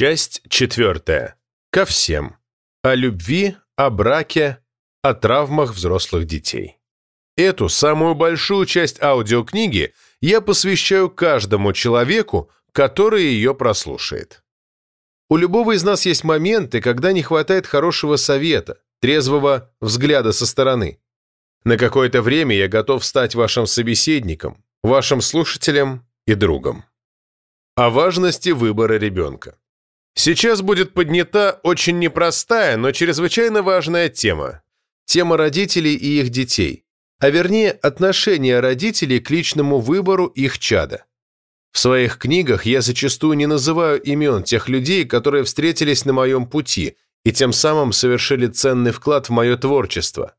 Часть четвертая. Ко всем. О любви, о браке, о травмах взрослых детей. Эту самую большую часть аудиокниги я посвящаю каждому человеку, который ее прослушает. У любого из нас есть моменты, когда не хватает хорошего совета, трезвого взгляда со стороны. На какое-то время я готов стать вашим собеседником, вашим слушателем и другом. О важности выбора ребенка. Сейчас будет поднята очень непростая, но чрезвычайно важная тема. Тема родителей и их детей. А вернее, отношение родителей к личному выбору их чада. В своих книгах я зачастую не называю имен тех людей, которые встретились на моем пути и тем самым совершили ценный вклад в мое творчество.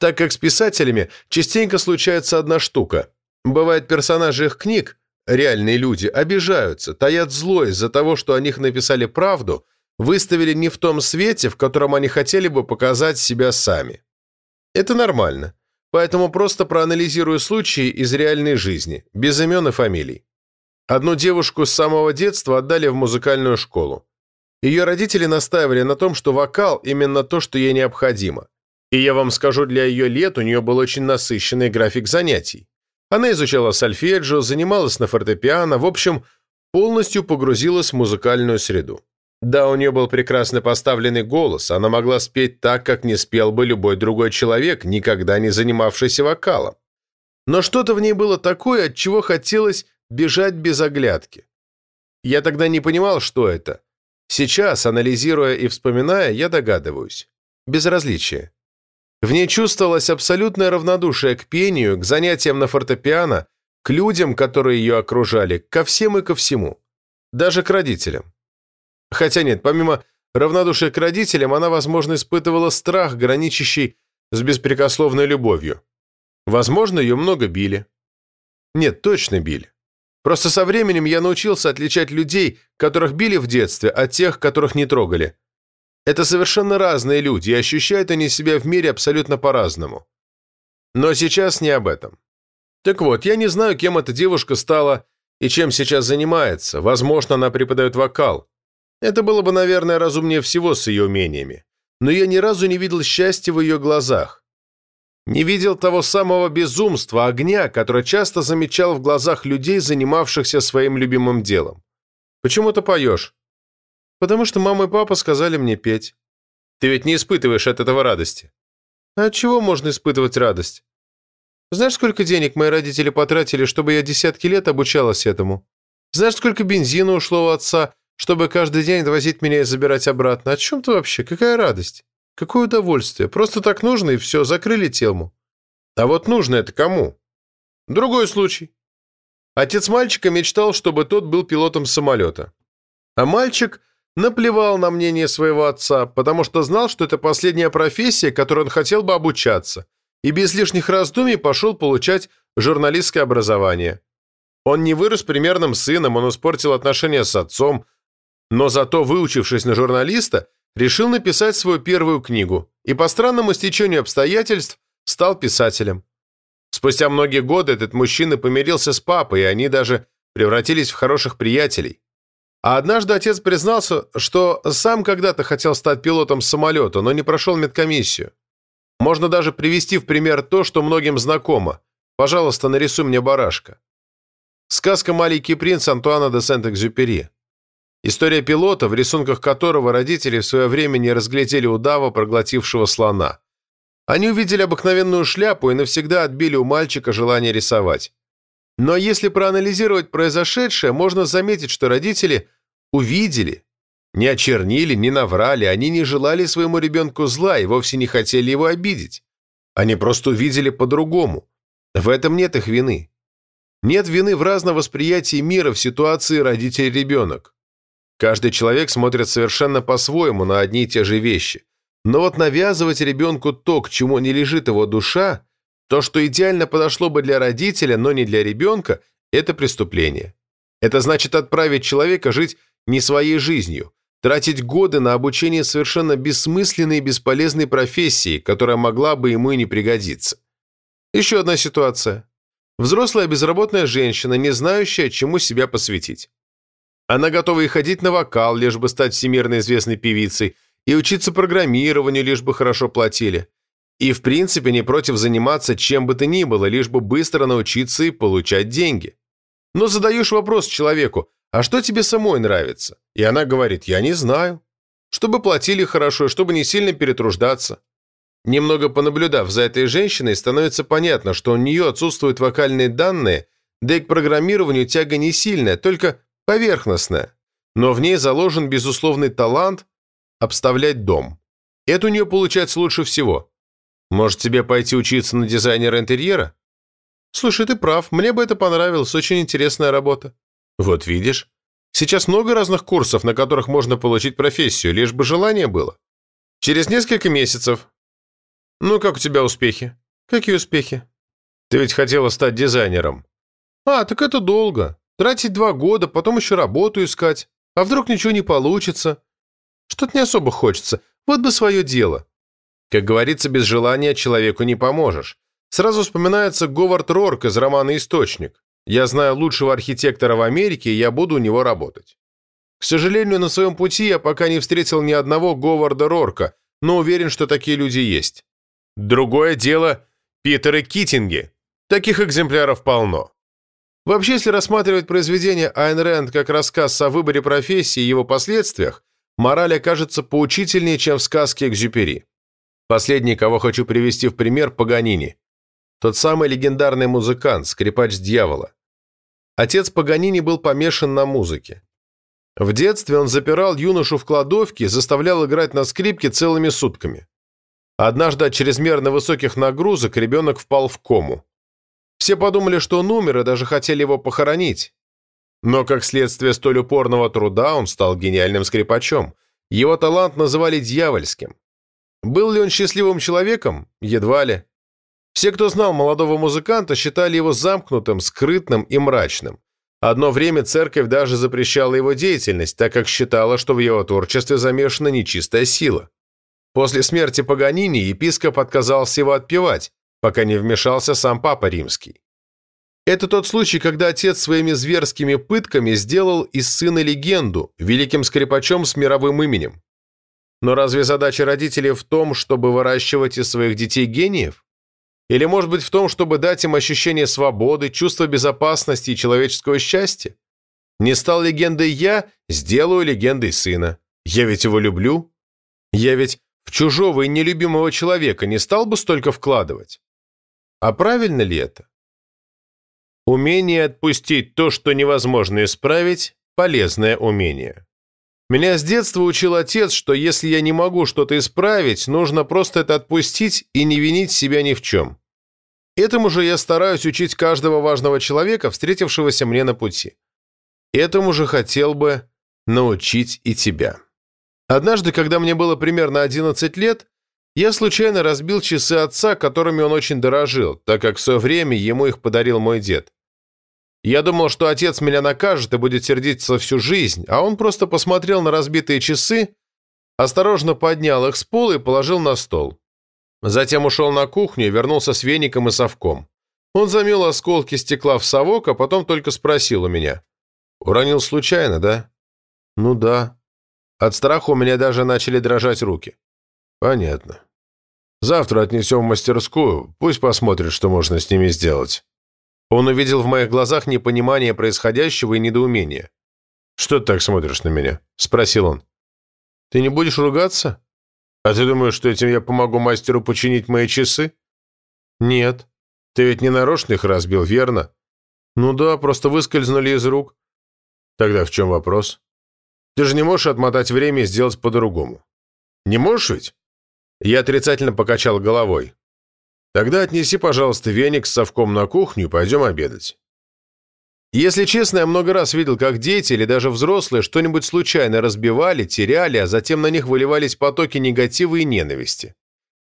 Так как с писателями частенько случается одна штука. Бывает, персонажи их книг, реальные люди, обижаются, таят зло из-за того, что о них написали правду, выставили не в том свете, в котором они хотели бы показать себя сами. Это нормально. Поэтому просто проанализирую случаи из реальной жизни, без имен и фамилий. Одну девушку с самого детства отдали в музыкальную школу. Ее родители настаивали на том, что вокал именно то, что ей необходимо. И я вам скажу, для ее лет у нее был очень насыщенный график занятий. Она изучала сольфеджио, занималась на фортепиано, в общем, полностью погрузилась в музыкальную среду. Да, у нее был прекрасно поставленный голос, она могла спеть так, как не спел бы любой другой человек, никогда не занимавшийся вокалом. Но что-то в ней было такое, от чего хотелось бежать без оглядки. Я тогда не понимал, что это. Сейчас, анализируя и вспоминая, я догадываюсь. Безразличие. В ней чувствовалось абсолютное равнодушие к пению, к занятиям на фортепиано, к людям, которые ее окружали, ко всем и ко всему. Даже к родителям. Хотя нет, помимо равнодушия к родителям, она, возможно, испытывала страх, граничащий с беспрекословной любовью. Возможно, ее много били. Нет, точно били. Просто со временем я научился отличать людей, которых били в детстве, от тех, которых не трогали. Это совершенно разные люди, и ощущают они себя в мире абсолютно по-разному. Но сейчас не об этом. Так вот, я не знаю, кем эта девушка стала и чем сейчас занимается. Возможно, она преподает вокал. Это было бы, наверное, разумнее всего с ее умениями. Но я ни разу не видел счастья в ее глазах. Не видел того самого безумства, огня, который часто замечал в глазах людей, занимавшихся своим любимым делом. «Почему ты поешь?» Потому что мама и папа сказали мне петь. Ты ведь не испытываешь от этого радости. А от чего можно испытывать радость? Знаешь, сколько денег мои родители потратили, чтобы я десятки лет обучалась этому? Знаешь, сколько бензина ушло у отца, чтобы каждый день возить меня и забирать обратно? О чем ты вообще? Какая радость? Какое удовольствие? Просто так нужно, и все, закрыли тему. А вот нужно это кому? Другой случай. Отец мальчика мечтал, чтобы тот был пилотом самолета. А мальчик наплевал на мнение своего отца, потому что знал, что это последняя профессия, которой он хотел бы обучаться, и без лишних раздумий пошел получать журналистское образование. Он не вырос примерным сыном, он испортил отношения с отцом, но зато, выучившись на журналиста, решил написать свою первую книгу и по странному стечению обстоятельств стал писателем. Спустя многие годы этот мужчина помирился с папой, и они даже превратились в хороших приятелей. А однажды отец признался, что сам когда-то хотел стать пилотом самолета, но не прошел медкомиссию. Можно даже привести в пример то, что многим знакомо. Пожалуйста, нарисуй мне барашка. Сказка «Маленький принц» Антуана де Сент-Экзюпери. История пилота, в рисунках которого родители в свое время не разглядели удава, проглотившего слона. Они увидели обыкновенную шляпу и навсегда отбили у мальчика желание рисовать. Но если проанализировать произошедшее, можно заметить, что родители увидели, не очернили, не наврали, они не желали своему ребенку зла и вовсе не хотели его обидеть. Они просто увидели по-другому. В этом нет их вины. Нет вины в разном восприятии мира в ситуации родитель-ребенок. Каждый человек смотрит совершенно по-своему на одни и те же вещи. Но вот навязывать ребенку то, к чему не лежит его душа, то, что идеально подошло бы для родителя, но не для ребенка, это преступление. Это значит отправить человека жить не своей жизнью, тратить годы на обучение совершенно бессмысленной и бесполезной профессии, которая могла бы ему и не пригодиться. Еще одна ситуация. Взрослая безработная женщина, не знающая, чему себя посвятить. Она готова и ходить на вокал, лишь бы стать всемирно известной певицей, и учиться программированию, лишь бы хорошо платили. И в принципе не против заниматься чем бы то ни было, лишь бы быстро научиться и получать деньги. Но задаешь вопрос человеку, а что тебе самой нравится? И она говорит, я не знаю. Чтобы платили хорошо, чтобы не сильно перетруждаться. Немного понаблюдав за этой женщиной, становится понятно, что у нее отсутствуют вокальные данные, да и к программированию тяга не сильная, только поверхностная. Но в ней заложен безусловный талант обставлять дом. Это у нее получается лучше всего. Может, тебе пойти учиться на дизайнера интерьера? Слушай, ты прав, мне бы это понравилось, очень интересная работа. Вот видишь, сейчас много разных курсов, на которых можно получить профессию, лишь бы желание было. Через несколько месяцев. Ну, как у тебя успехи? Какие успехи? Ты ведь хотела стать дизайнером. А, так это долго. Тратить два года, потом еще работу искать. А вдруг ничего не получится? Что-то не особо хочется. Вот бы свое дело. Как говорится, без желания человеку не поможешь. Сразу вспоминается Говард Рорк из романа «Источник». Я знаю лучшего архитектора в Америке, и я буду у него работать. К сожалению, на своем пути я пока не встретил ни одного Говарда Рорка, но уверен, что такие люди есть. Другое дело – Питеры Китинги. Таких экземпляров полно. Вообще, если рассматривать произведение Айн Рэнд как рассказ о выборе профессии и его последствиях, мораль окажется поучительнее, чем в сказке Экзюпери. Последний, кого хочу привести в пример, Паганини. Тот самый легендарный музыкант, скрипач дьявола. Отец Паганини был помешан на музыке. В детстве он запирал юношу в кладовке, заставлял играть на скрипке целыми сутками. Однажды от чрезмерно высоких нагрузок ребенок впал в кому. Все подумали, что он умер, и даже хотели его похоронить. Но как следствие столь упорного труда он стал гениальным скрипачом. Его талант называли дьявольским. Был ли он счастливым человеком? Едва ли. Все, кто знал молодого музыканта, считали его замкнутым, скрытным и мрачным. Одно время церковь даже запрещала его деятельность, так как считала, что в его творчестве замешана нечистая сила. После смерти Паганини епископ отказался его отпевать, пока не вмешался сам Папа Римский. Это тот случай, когда отец своими зверскими пытками сделал из сына легенду, великим скрипачом с мировым именем. Но разве задача родителей в том, чтобы выращивать из своих детей гениев? Или, может быть, в том, чтобы дать им ощущение свободы, чувство безопасности и человеческого счастья? Не стал легендой я, сделаю легендой сына. Я ведь его люблю. Я ведь в чужого и нелюбимого человека не стал бы столько вкладывать. А правильно ли это? Умение отпустить то, что невозможно исправить – полезное умение. Меня с детства учил отец, что если я не могу что-то исправить, нужно просто это отпустить и не винить себя ни в чем. Этому же я стараюсь учить каждого важного человека, встретившегося мне на пути. Этому же хотел бы научить и тебя. Однажды, когда мне было примерно 11 лет, я случайно разбил часы отца, которыми он очень дорожил, так как в свое время ему их подарил мой дед. Я думал, что отец меня накажет и будет сердиться всю жизнь, а он просто посмотрел на разбитые часы, осторожно поднял их с пола и положил на стол. Затем ушел на кухню и вернулся с веником и совком. Он замел осколки стекла в совок, а потом только спросил у меня. «Уронил случайно, да?» «Ну да». От страха у меня даже начали дрожать руки. «Понятно. Завтра отнесем в мастерскую, пусть посмотрят, что можно с ними сделать». Он увидел в моих глазах непонимание происходящего и недоумение. «Что ты так смотришь на меня?» – спросил он. «Ты не будешь ругаться? А ты думаешь, что этим я помогу мастеру починить мои часы?» «Нет. Ты ведь не нарочно их разбил, верно?» «Ну да, просто выскользнули из рук». «Тогда в чем вопрос? Ты же не можешь отмотать время и сделать по-другому. Не можешь ведь?» Я отрицательно покачал головой. Тогда отнеси, пожалуйста, веник с совком на кухню и пойдем обедать. Если честно, я много раз видел, как дети или даже взрослые что-нибудь случайно разбивали, теряли, а затем на них выливались потоки негатива и ненависти.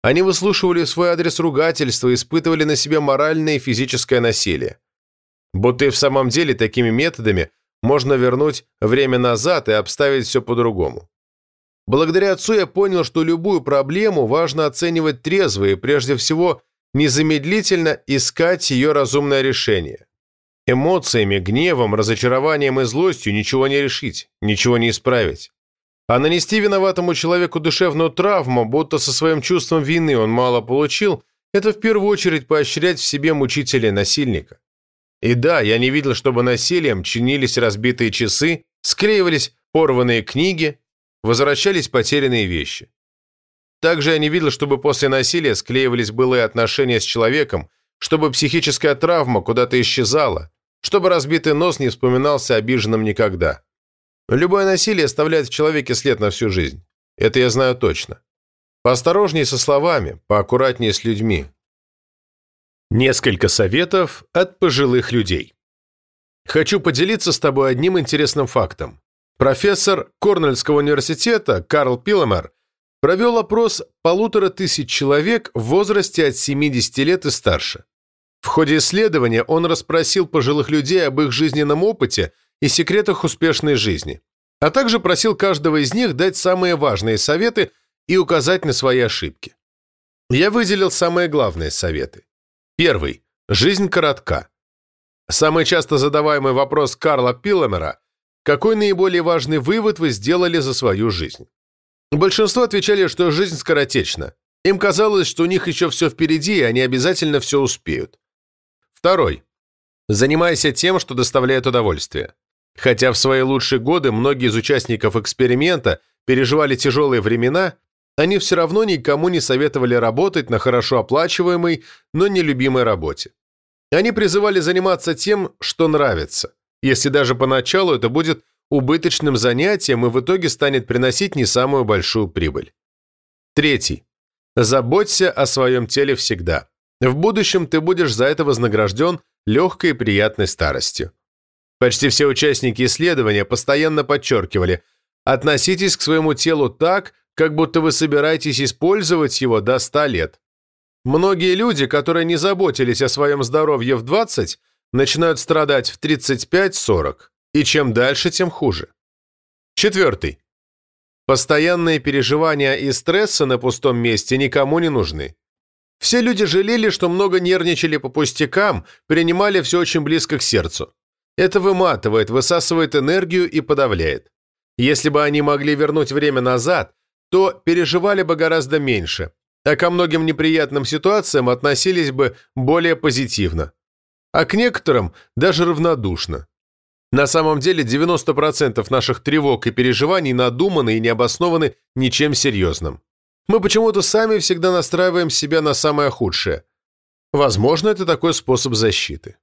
Они выслушивали свой адрес ругательства и испытывали на себе моральное и физическое насилие. Будто и в самом деле такими методами можно вернуть время назад и обставить все по-другому. Благодаря отцу я понял, что любую проблему важно оценивать трезво и прежде всего незамедлительно искать ее разумное решение. Эмоциями, гневом, разочарованием и злостью ничего не решить, ничего не исправить. А нанести виноватому человеку душевную травму, будто со своим чувством вины он мало получил, это в первую очередь поощрять в себе мучителя насильника. И да, я не видел, чтобы насилием чинились разбитые часы, склеивались порванные книги, возвращались потерянные вещи. Также я не видел, чтобы после насилия склеивались былые отношения с человеком, чтобы психическая травма куда-то исчезала, чтобы разбитый нос не вспоминался обиженным никогда. Любое насилие оставляет в человеке след на всю жизнь. Это я знаю точно. Поосторожнее со словами, поаккуратнее с людьми. Несколько советов от пожилых людей. Хочу поделиться с тобой одним интересным фактом. Профессор Корнельского университета Карл Пиломер провел опрос полутора тысяч человек в возрасте от 70 лет и старше. В ходе исследования он расспросил пожилых людей об их жизненном опыте и секретах успешной жизни, а также просил каждого из них дать самые важные советы и указать на свои ошибки. Я выделил самые главные советы. Первый. Жизнь коротка. Самый часто задаваемый вопрос Карла Пиломера – какой наиболее важный вывод вы сделали за свою жизнь? Большинство отвечали, что жизнь скоротечна. Им казалось, что у них еще все впереди, и они обязательно все успеют. Второй. Занимайся тем, что доставляет удовольствие. Хотя в свои лучшие годы многие из участников эксперимента переживали тяжелые времена, они все равно никому не советовали работать на хорошо оплачиваемой, но нелюбимой работе. Они призывали заниматься тем, что нравится, если даже поначалу это будет убыточным занятием и в итоге станет приносить не самую большую прибыль. Третий. Заботься о своем теле всегда. В будущем ты будешь за это вознагражден легкой и приятной старостью. Почти все участники исследования постоянно подчеркивали, относитесь к своему телу так, как будто вы собираетесь использовать его до 100 лет. Многие люди, которые не заботились о своем здоровье в 20, начинают страдать в 35-40, и чем дальше, тем хуже. Четвертый. Постоянные переживания и стрессы на пустом месте никому не нужны. Все люди жалели, что много нервничали по пустякам, принимали все очень близко к сердцу. Это выматывает, высасывает энергию и подавляет. Если бы они могли вернуть время назад, то переживали бы гораздо меньше, а ко многим неприятным ситуациям относились бы более позитивно. А к некоторым даже равнодушно. На самом деле 90% наших тревог и переживаний надуманы и не обоснованы ничем серьезным. Мы почему-то сами всегда настраиваем себя на самое худшее. Возможно, это такой способ защиты.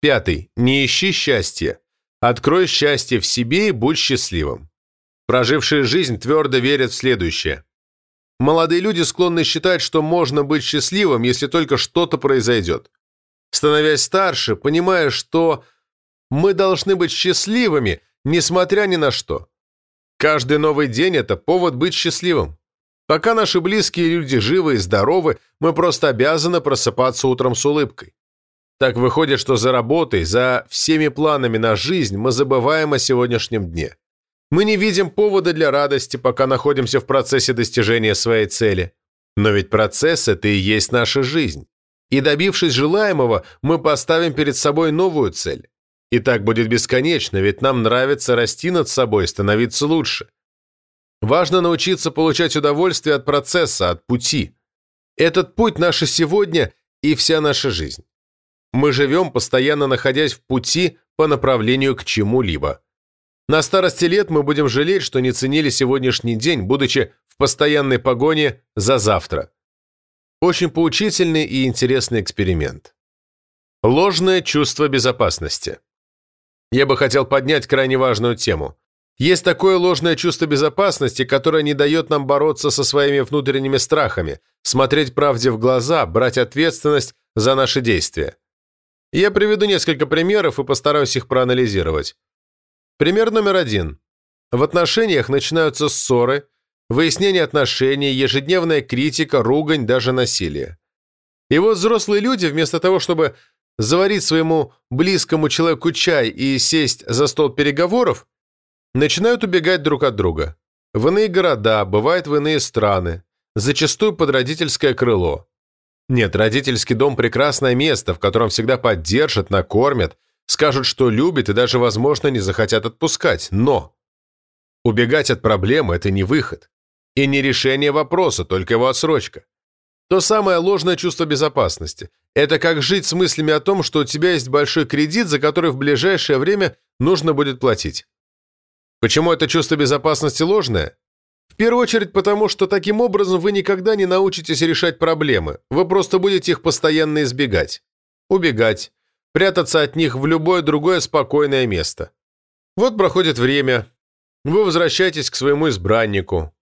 Пятый. Не ищи счастья. Открой счастье в себе и будь счастливым. Прожившие жизнь твердо верят в следующее. Молодые люди склонны считать, что можно быть счастливым, если только что-то произойдет. Становясь старше, понимая, что мы должны быть счастливыми, несмотря ни на что. Каждый новый день – это повод быть счастливым. Пока наши близкие люди живы и здоровы, мы просто обязаны просыпаться утром с улыбкой. Так выходит, что за работой, за всеми планами на жизнь мы забываем о сегодняшнем дне. Мы не видим повода для радости, пока находимся в процессе достижения своей цели. Но ведь процесс – это и есть наша жизнь. И добившись желаемого, мы поставим перед собой новую цель. И так будет бесконечно, ведь нам нравится расти над собой, становиться лучше. Важно научиться получать удовольствие от процесса, от пути. Этот путь наше сегодня и вся наша жизнь. Мы живем, постоянно находясь в пути по направлению к чему-либо. На старости лет мы будем жалеть, что не ценили сегодняшний день, будучи в постоянной погоне за завтра. Очень поучительный и интересный эксперимент. Ложное чувство безопасности. Я бы хотел поднять крайне важную тему. Есть такое ложное чувство безопасности, которое не дает нам бороться со своими внутренними страхами, смотреть правде в глаза, брать ответственность за наши действия. Я приведу несколько примеров и постараюсь их проанализировать. Пример номер один. В отношениях начинаются ссоры, выяснение отношений, ежедневная критика, ругань, даже насилие. И вот взрослые люди, вместо того, чтобы заварить своему близкому человеку чай и сесть за стол переговоров, начинают убегать друг от друга. В иные города, бывает в иные страны, зачастую под родительское крыло. Нет, родительский дом – прекрасное место, в котором всегда поддержат, накормят, скажут, что любят и даже, возможно, не захотят отпускать. Но убегать от проблемы – это не выход. И не решение вопроса, только его отсрочка. То самое ложное чувство безопасности. Это как жить с мыслями о том, что у тебя есть большой кредит, за который в ближайшее время нужно будет платить. Почему это чувство безопасности ложное? В первую очередь потому, что таким образом вы никогда не научитесь решать проблемы, вы просто будете их постоянно избегать. Убегать, прятаться от них в любое другое спокойное место. Вот проходит время, вы возвращаетесь к своему избраннику.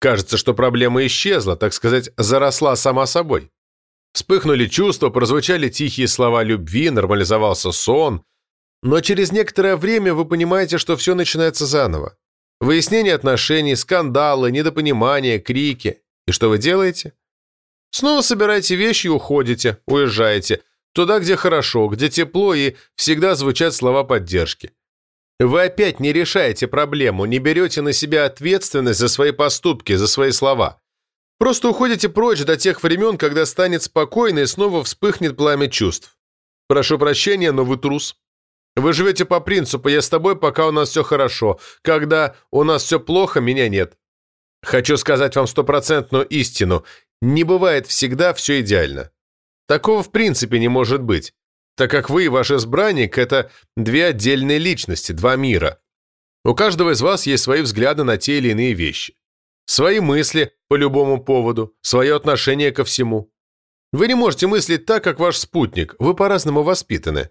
Кажется, что проблема исчезла, так сказать, заросла сама собой. Вспыхнули чувства, прозвучали тихие слова любви, нормализовался сон. Но через некоторое время вы понимаете, что все начинается заново. Выяснение отношений, скандалы, недопонимания, крики. И что вы делаете? Снова собираете вещи и уходите, уезжаете. Туда, где хорошо, где тепло и всегда звучат слова поддержки. Вы опять не решаете проблему, не берете на себя ответственность за свои поступки, за свои слова. Просто уходите прочь до тех времен, когда станет спокойно и снова вспыхнет пламя чувств. Прошу прощения, но вы трус. Вы живете по принципу «я с тобой, пока у нас все хорошо», когда у нас все плохо, меня нет. Хочу сказать вам стопроцентную истину. Не бывает всегда все идеально. Такого в принципе не может быть, так как вы и ваш избранник – это две отдельные личности, два мира. У каждого из вас есть свои взгляды на те или иные вещи. Свои мысли по любому поводу, свое отношение ко всему. Вы не можете мыслить так, как ваш спутник, вы по-разному воспитаны.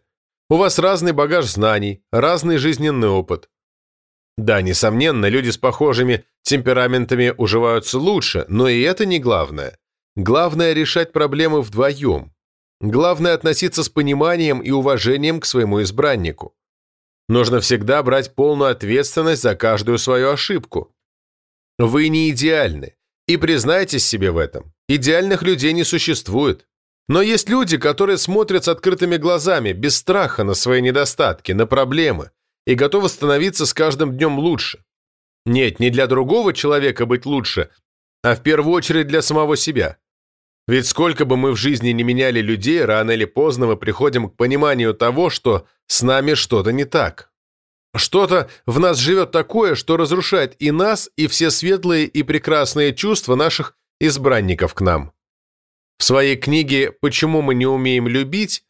У вас разный багаж знаний, разный жизненный опыт. Да, несомненно, люди с похожими темпераментами уживаются лучше, но и это не главное. Главное – решать проблемы вдвоем. Главное – относиться с пониманием и уважением к своему избраннику. Нужно всегда брать полную ответственность за каждую свою ошибку. Вы не идеальны. И признайтесь себе в этом. Идеальных людей не существует. Но есть люди, которые смотрят с открытыми глазами, без страха на свои недостатки, на проблемы, и готовы становиться с каждым днем лучше. Нет, не для другого человека быть лучше, а в первую очередь для самого себя. Ведь сколько бы мы в жизни не меняли людей, рано или поздно мы приходим к пониманию того, что с нами что-то не так. Что-то в нас живет такое, что разрушает и нас, и все светлые и прекрасные чувства наших избранников к нам. В своей книге «Почему мы не умеем любить»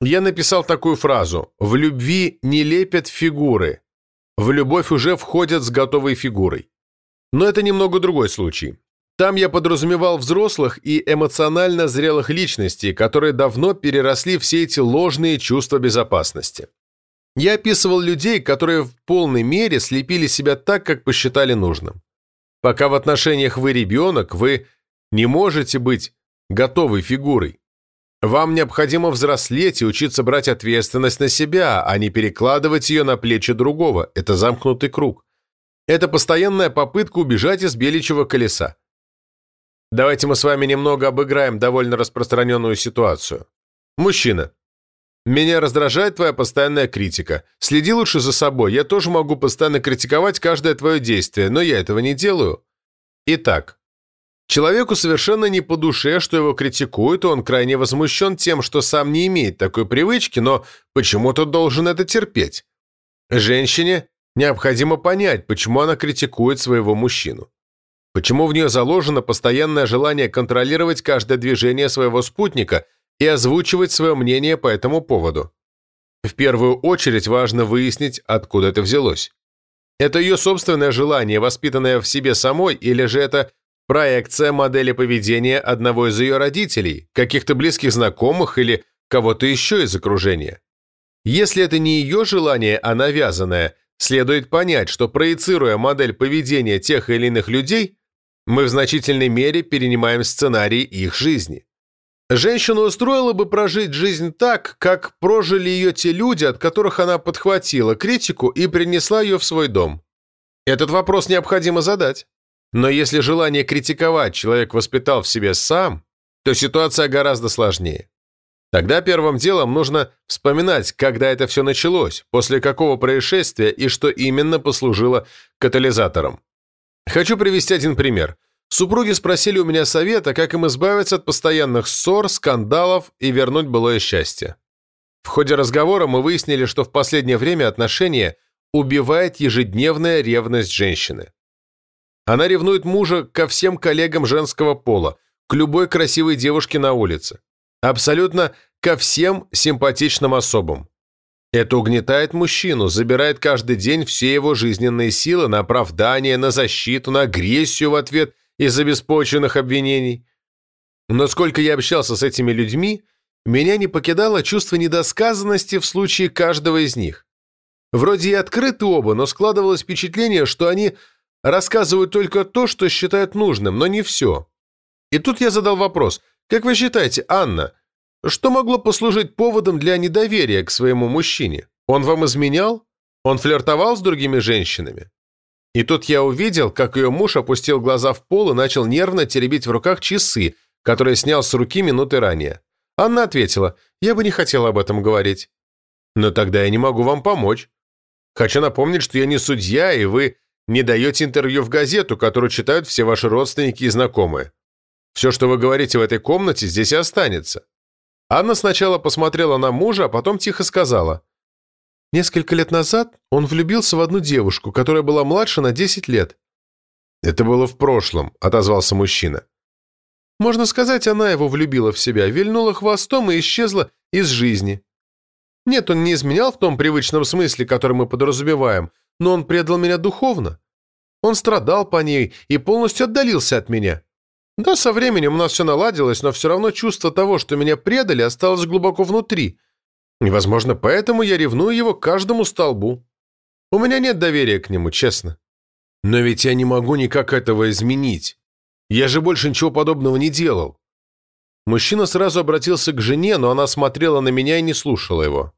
я написал такую фразу «В любви не лепят фигуры, в любовь уже входят с готовой фигурой». Но это немного другой случай. Там я подразумевал взрослых и эмоционально зрелых личностей, которые давно переросли все эти ложные чувства безопасности. Я описывал людей, которые в полной мере слепили себя так, как посчитали нужным. Пока в отношениях вы ребенок, вы не можете быть готовой фигурой. Вам необходимо взрослеть и учиться брать ответственность на себя, а не перекладывать ее на плечи другого. Это замкнутый круг. Это постоянная попытка убежать из беличьего колеса. Давайте мы с вами немного обыграем довольно распространенную ситуацию. Мужчина. Меня раздражает твоя постоянная критика. Следи лучше за собой. Я тоже могу постоянно критиковать каждое твое действие, но я этого не делаю. Итак, человеку совершенно не по душе, что его критикуют, и он крайне возмущен тем, что сам не имеет такой привычки, но почему-то должен это терпеть. Женщине необходимо понять, почему она критикует своего мужчину. Почему в нее заложено постоянное желание контролировать каждое движение своего спутника – и озвучивать свое мнение по этому поводу. В первую очередь важно выяснить, откуда это взялось. Это ее собственное желание, воспитанное в себе самой, или же это проекция модели поведения одного из ее родителей, каких-то близких знакомых или кого-то еще из окружения. Если это не ее желание, а навязанное, следует понять, что проецируя модель поведения тех или иных людей, мы в значительной мере перенимаем сценарий их жизни. Женщину устроило бы прожить жизнь так, как прожили ее те люди, от которых она подхватила критику и принесла ее в свой дом. Этот вопрос необходимо задать. Но если желание критиковать человек воспитал в себе сам, то ситуация гораздо сложнее. Тогда первым делом нужно вспоминать, когда это все началось, после какого происшествия и что именно послужило катализатором. Хочу привести один пример – Супруги спросили у меня совета, как им избавиться от постоянных ссор, скандалов и вернуть былое счастье. В ходе разговора мы выяснили, что в последнее время отношения убивает ежедневная ревность женщины. Она ревнует мужа ко всем коллегам женского пола, к любой красивой девушке на улице. Абсолютно ко всем симпатичным особам. Это угнетает мужчину, забирает каждый день все его жизненные силы на оправдание, на защиту, на агрессию в ответ из-за беспочвенных обвинений. Но сколько я общался с этими людьми, меня не покидало чувство недосказанности в случае каждого из них. Вроде и открыты оба, но складывалось впечатление, что они рассказывают только то, что считают нужным, но не все. И тут я задал вопрос, как вы считаете, Анна, что могло послужить поводом для недоверия к своему мужчине? Он вам изменял? Он флиртовал с другими женщинами? И тут я увидел, как ее муж опустил глаза в пол и начал нервно теребить в руках часы, которые снял с руки минуты ранее. Анна ответила, я бы не хотела об этом говорить. Но тогда я не могу вам помочь. Хочу напомнить, что я не судья, и вы не даете интервью в газету, которую читают все ваши родственники и знакомые. Все, что вы говорите в этой комнате, здесь и останется. Анна сначала посмотрела на мужа, а потом тихо сказала. Несколько лет назад он влюбился в одну девушку, которая была младше на 10 лет. «Это было в прошлом», — отозвался мужчина. Можно сказать, она его влюбила в себя, вильнула хвостом и исчезла из жизни. Нет, он не изменял в том привычном смысле, который мы подразумеваем, но он предал меня духовно. Он страдал по ней и полностью отдалился от меня. Да, со временем у нас все наладилось, но все равно чувство того, что меня предали, осталось глубоко внутри. И, возможно, поэтому я ревную его каждому столбу. У меня нет доверия к нему, честно. Но ведь я не могу никак этого изменить. Я же больше ничего подобного не делал. Мужчина сразу обратился к жене, но она смотрела на меня и не слушала его.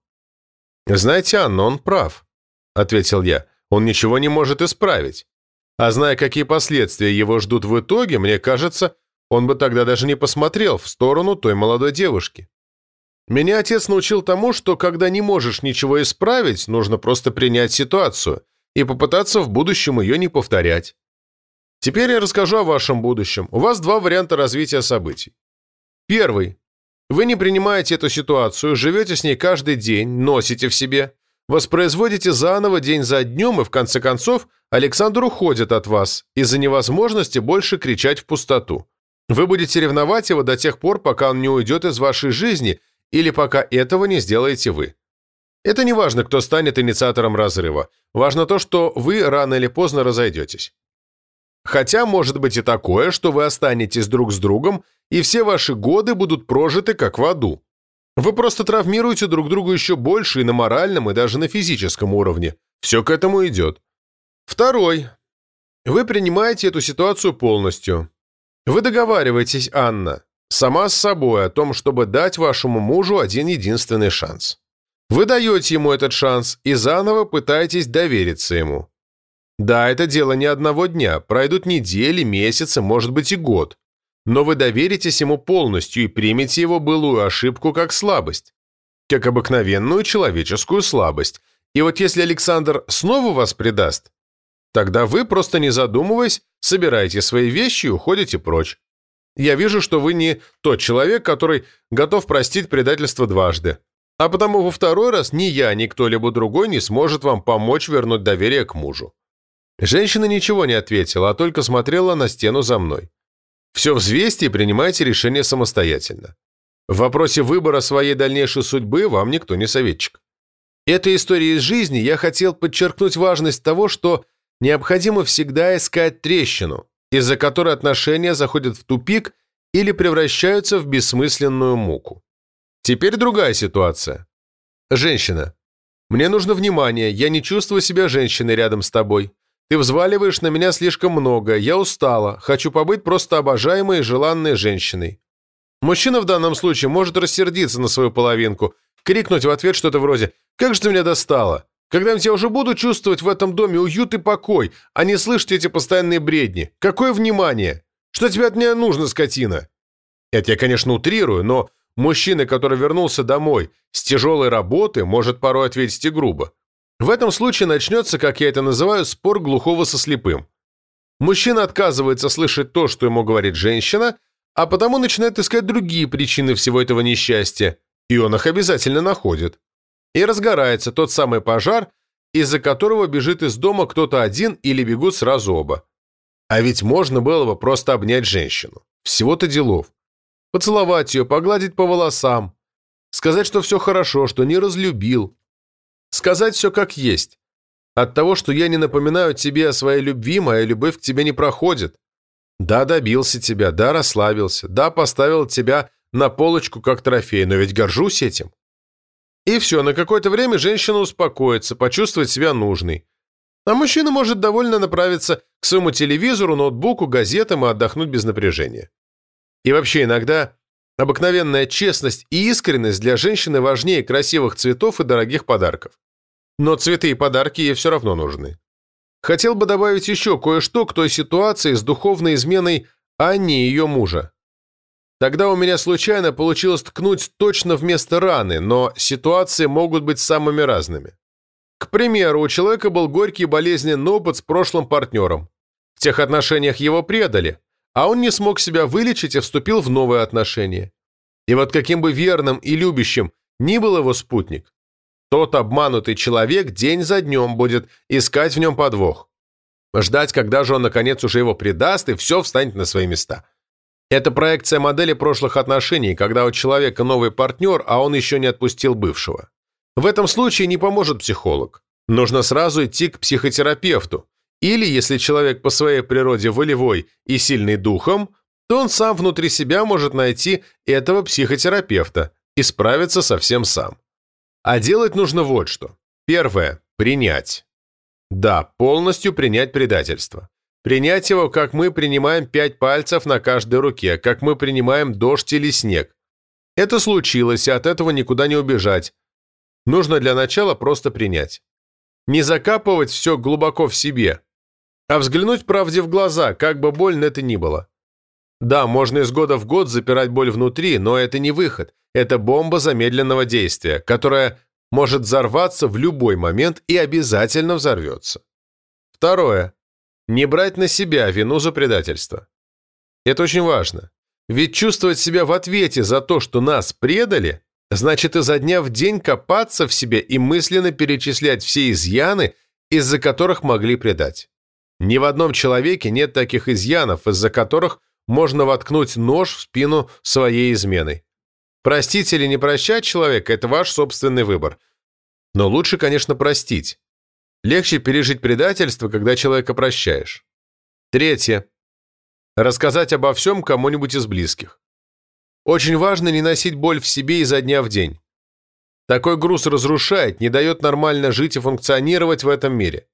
«Знаете, Анна, он прав», — ответил я. «Он ничего не может исправить. А зная, какие последствия его ждут в итоге, мне кажется, он бы тогда даже не посмотрел в сторону той молодой девушки. Меня отец научил тому, что когда не можешь ничего исправить, нужно просто принять ситуацию и попытаться в будущем ее не повторять. Теперь я расскажу о вашем будущем. У вас два варианта развития событий. Первый. Вы не принимаете эту ситуацию, живете с ней каждый день, носите в себе, воспроизводите заново день за днем, и в конце концов Александр уходит от вас из-за невозможности больше кричать в пустоту. Вы будете ревновать его до тех пор, пока он не уйдет из вашей жизни или пока этого не сделаете вы. Это не важно, кто станет инициатором разрыва. Важно то, что вы рано или поздно разойдетесь. Хотя может быть и такое, что вы останетесь друг с другом, и все ваши годы будут прожиты как в аду. Вы просто травмируете друг друга еще больше и на моральном, и даже на физическом уровне. Все к этому идет. Второй. Вы принимаете эту ситуацию полностью. Вы договариваетесь, Анна, сама с собой о том, чтобы дать вашему мужу один единственный шанс. Вы даете ему этот шанс и заново пытаетесь довериться ему. Да, это дело не одного дня, пройдут недели, месяцы, может быть и год. Но вы доверитесь ему полностью и примете его былую ошибку как слабость. Как обыкновенную человеческую слабость. И вот если Александр снова вас предаст, тогда вы, просто не задумываясь, собираете свои вещи и уходите прочь. Я вижу, что вы не тот человек, который готов простить предательство дважды. А потому во второй раз ни я, ни кто-либо другой не сможет вам помочь вернуть доверие к мужу. Женщина ничего не ответила, а только смотрела на стену за мной. Все взвесьте и принимайте решение самостоятельно. В вопросе выбора своей дальнейшей судьбы вам никто не советчик. Этой историей из жизни я хотел подчеркнуть важность того, что необходимо всегда искать трещину, из-за которой отношения заходят в тупик или превращаются в бессмысленную муку. Теперь другая ситуация. Женщина. Мне нужно внимание, я не чувствую себя женщиной рядом с тобой. Ты взваливаешь на меня слишком много, я устала, хочу побыть просто обожаемой и желанной женщиной. Мужчина в данном случае может рассердиться на свою половинку, крикнуть в ответ что-то вроде «Как же ты меня достала? Когда-нибудь я уже буду чувствовать в этом доме уют и покой, а не слышать эти постоянные бредни. Какое внимание? Что тебе от меня нужно, скотина?» Это я, конечно, утрирую, но мужчина, который вернулся домой с тяжелой работы, может порой ответить и грубо. В этом случае начнется, как я это называю, спор глухого со слепым. Мужчина отказывается слышать то, что ему говорит женщина, а потому начинает искать другие причины всего этого несчастья. и он их обязательно находит. И разгорается тот самый пожар, из-за которого бежит из дома кто-то один или бегут сразу оба. А ведь можно было бы просто обнять женщину. Всего-то делов. Поцеловать ее, погладить по волосам. Сказать, что все хорошо, что не разлюбил. Сказать все как есть. От того, что я не напоминаю тебе о своей любви, моя любовь к тебе не проходит. Да, добился тебя, да, расслабился, да, поставил тебя на полочку как трофей, но ведь горжусь этим. И все, на какое-то время женщина успокоится, почувствует себя нужной. А мужчина может довольно направиться к своему телевизору, ноутбуку, газетам и отдохнуть без напряжения. И вообще иногда обыкновенная честность и искренность для женщины важнее красивых цветов и дорогих подарков. Но цветы и подарки ей все равно нужны. Хотел бы добавить еще кое-что к той ситуации с духовной изменой Анни и ее мужа. Тогда у меня случайно получилось ткнуть точно вместо раны, но ситуации могут быть самыми разными. К примеру, у человека был горький болезненный опыт с прошлым партнером. В тех отношениях его предали, а он не смог себя вылечить и вступил в новые отношения. И вот каким бы верным и любящим ни был его спутник, тот обманутый человек день за днем будет искать в нем подвох. Ждать, когда же он наконец уже его предаст, и все встанет на свои места. Это проекция модели прошлых отношений, когда у человека новый партнер, а он еще не отпустил бывшего. В этом случае не поможет психолог. Нужно сразу идти к психотерапевту. Или, если человек по своей природе волевой и сильный духом, то он сам внутри себя может найти этого психотерапевта и справиться совсем сам. А делать нужно вот что. Первое – принять. Да, полностью принять предательство. Принять его, как мы принимаем пять пальцев на каждой руке, как мы принимаем дождь или снег. Это случилось, и от этого никуда не убежать. Нужно для начала просто принять. Не закапывать все глубоко в себе, а взглянуть правде в глаза, как бы больно это ни было. Да, можно из года в год запирать боль внутри, но это не выход. Это бомба замедленного действия, которая может взорваться в любой момент и обязательно взорвется. Второе. Не брать на себя вину за предательство. Это очень важно. Ведь чувствовать себя в ответе за то, что нас предали, значит изо дня в день копаться в себе и мысленно перечислять все изъяны, из-за которых могли предать. Ни в одном человеке нет таких изъянов, из-за которых можно воткнуть нож в спину своей изменой. Простить или не прощать человека – это ваш собственный выбор. Но лучше, конечно, простить. Легче пережить предательство, когда человека прощаешь. Третье. Рассказать обо всем кому-нибудь из близких. Очень важно не носить боль в себе изо дня в день. Такой груз разрушает, не дает нормально жить и функционировать в этом мире.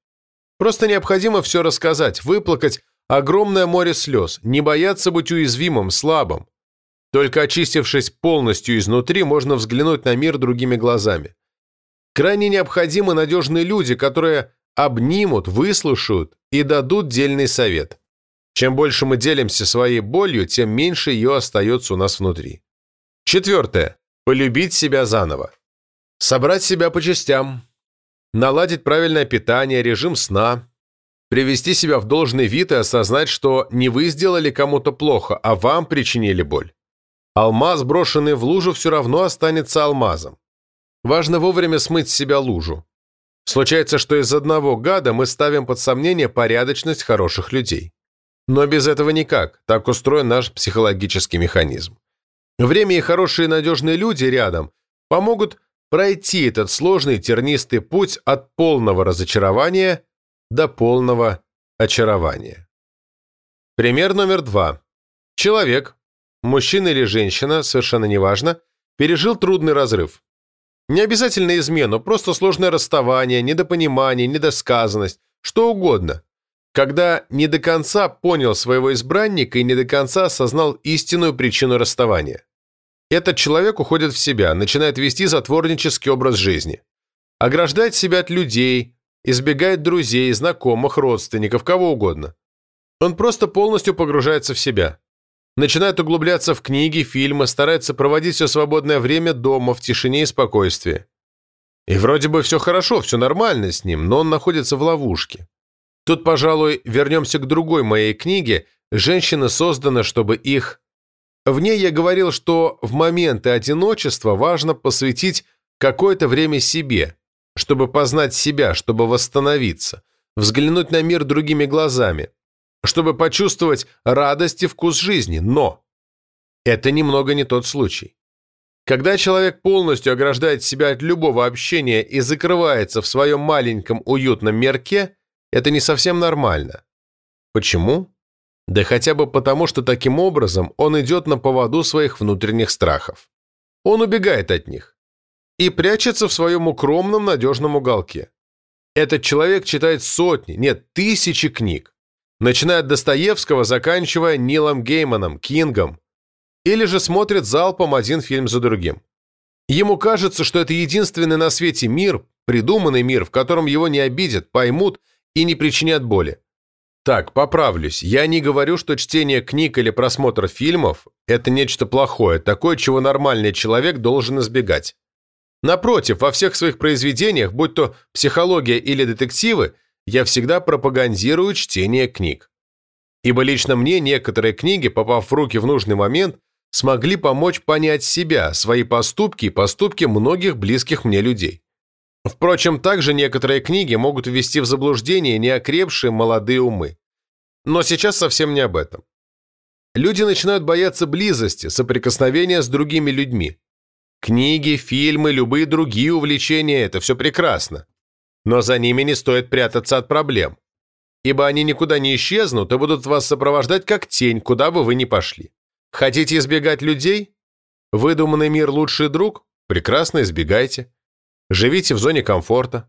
Просто необходимо все рассказать, выплакать огромное море слез, не бояться быть уязвимым, слабым. Только очистившись полностью изнутри, можно взглянуть на мир другими глазами. Крайне необходимы надежные люди, которые обнимут, выслушают и дадут дельный совет. Чем больше мы делимся своей болью, тем меньше ее остается у нас внутри. Четвертое. Полюбить себя заново. Собрать себя по частям. Наладить правильное питание, режим сна. Привести себя в должный вид и осознать, что не вы сделали кому-то плохо, а вам причинили боль. Алмаз, брошенный в лужу, все равно останется алмазом. Важно вовремя смыть с себя лужу. Случается, что из одного гада мы ставим под сомнение порядочность хороших людей. Но без этого никак, так устроен наш психологический механизм. Время и хорошие надежные люди рядом помогут пройти этот сложный тернистый путь от полного разочарования до полного очарования. Пример номер два. Человек, мужчина или женщина, совершенно неважно, пережил трудный разрыв. Не обязательно измену, просто сложное расставание, недопонимание, недосказанность, что угодно. Когда не до конца понял своего избранника и не до конца осознал истинную причину расставания. Этот человек уходит в себя, начинает вести затворнический образ жизни. Ограждает себя от людей, избегает друзей, знакомых, родственников, кого угодно. Он просто полностью погружается в себя начинает углубляться в книги, фильмы, старается проводить все свободное время дома, в тишине и спокойствии. И вроде бы все хорошо, все нормально с ним, но он находится в ловушке. Тут, пожалуй, вернемся к другой моей книге «Женщины созданы, чтобы их В ней я говорил, что в моменты одиночества важно посвятить какое-то время себе, чтобы познать себя, чтобы восстановиться, взглянуть на мир другими глазами, чтобы почувствовать радость и вкус жизни. Но это немного не тот случай. Когда человек полностью ограждает себя от любого общения и закрывается в своем маленьком уютном мирке, это не совсем нормально. Почему? Да хотя бы потому, что таким образом он идет на поводу своих внутренних страхов. Он убегает от них и прячется в своем укромном надежном уголке. Этот человек читает сотни, нет, тысячи книг, начиная от Достоевского, заканчивая Нилом Гейманом, Кингом, или же смотрит залпом один фильм за другим. Ему кажется, что это единственный на свете мир, придуманный мир, в котором его не обидят, поймут и не причинят боли. Так, поправлюсь, я не говорю, что чтение книг или просмотр фильмов – это нечто плохое, такое, чего нормальный человек должен избегать. Напротив, во всех своих произведениях, будь то психология или детективы, я всегда пропагандирую чтение книг. Ибо лично мне некоторые книги, попав в руки в нужный момент, смогли помочь понять себя, свои поступки и поступки многих близких мне людей. Впрочем, также некоторые книги могут ввести в заблуждение неокрепшие молодые умы. Но сейчас совсем не об этом. Люди начинают бояться близости, соприкосновения с другими людьми. Книги, фильмы, любые другие увлечения – это все прекрасно. Но за ними не стоит прятаться от проблем. Ибо они никуда не исчезнут и будут вас сопровождать как тень, куда бы вы ни пошли. Хотите избегать людей? Выдуманный мир – лучший друг? Прекрасно избегайте. Живите в зоне комфорта.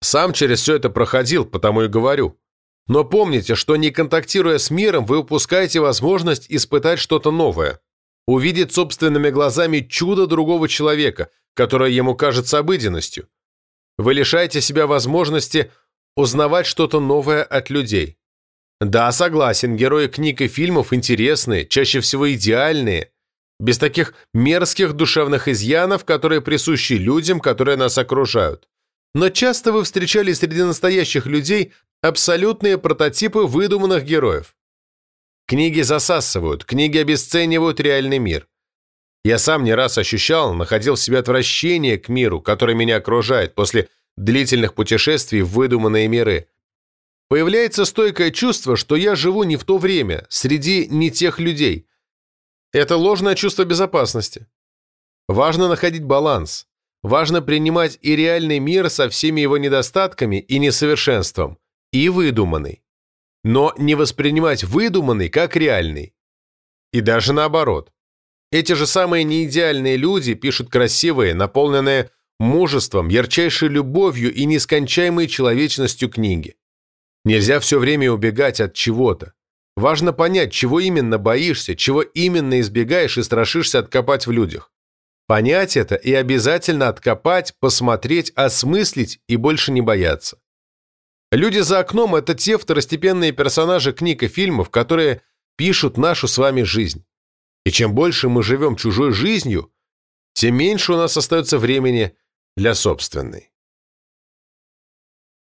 Сам через все это проходил, потому и говорю. Но помните, что не контактируя с миром, вы упускаете возможность испытать что-то новое. Увидеть собственными глазами чудо другого человека, которое ему кажется обыденностью. Вы лишаете себя возможности узнавать что-то новое от людей. Да, согласен, герои книг и фильмов интересные, чаще всего идеальные, без таких мерзких душевных изъянов, которые присущи людям, которые нас окружают. Но часто вы встречали среди настоящих людей абсолютные прототипы выдуманных героев. Книги засасывают, книги обесценивают реальный мир. Я сам не раз ощущал, находил в себе отвращение к миру, который меня окружает после длительных путешествий в выдуманные миры. Появляется стойкое чувство, что я живу не в то время, среди не тех людей – это ложное чувство безопасности. Важно находить баланс. Важно принимать и реальный мир со всеми его недостатками и несовершенством, и выдуманный. Но не воспринимать выдуманный как реальный. И даже наоборот. Эти же самые неидеальные люди пишут красивые, наполненные мужеством, ярчайшей любовью и нескончаемой человечностью книги. Нельзя все время убегать от чего-то. Важно понять, чего именно боишься, чего именно избегаешь и страшишься откопать в людях. Понять это и обязательно откопать, посмотреть, осмыслить и больше не бояться. Люди за окном – это те второстепенные персонажи книг и фильмов, которые пишут нашу с вами жизнь. И чем больше мы живем чужой жизнью, тем меньше у нас остается времени для собственной.